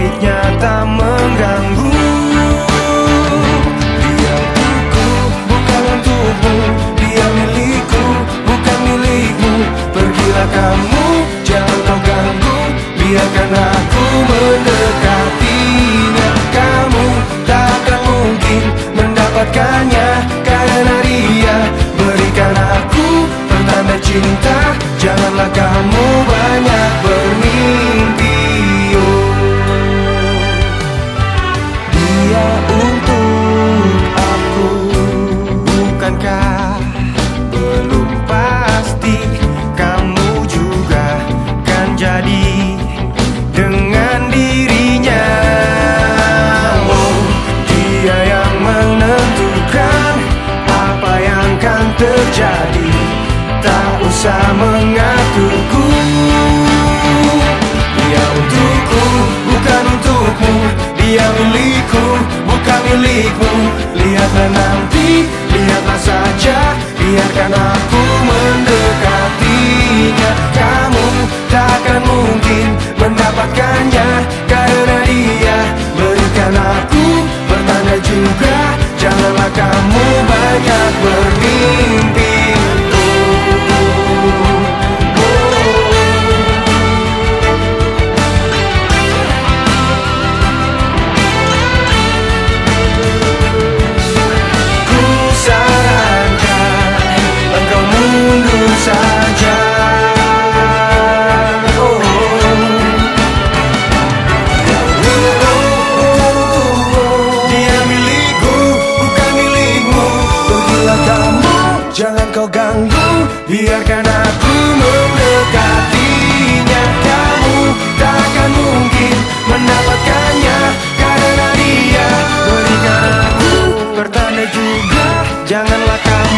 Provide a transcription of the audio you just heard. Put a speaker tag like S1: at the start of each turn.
S1: sebaiknya tak mengganggu. Dia untukku, bukan untukmu. Dia milikku, bukan milikmu. Pergilah kamu, jangan kau ganggu. Biarkan aku mendekatinya. Kamu takkan mungkin mendapatkannya. Karena dia berikan aku pertanda cinta. terjadi Tak usah mengaturku. Dia untukku, bukan untukmu. Dia milikku, bukan milikmu. Lihatlah nanti, lihatlah saja. Biarkan aku mendekatinya. Kamu takkan mungkin Jangan kau ganggu Biarkan aku mendekatinya. Kamu takkan mungkin mendapatkannya Karena dia berikan aku pertanda juga. Janganlah kau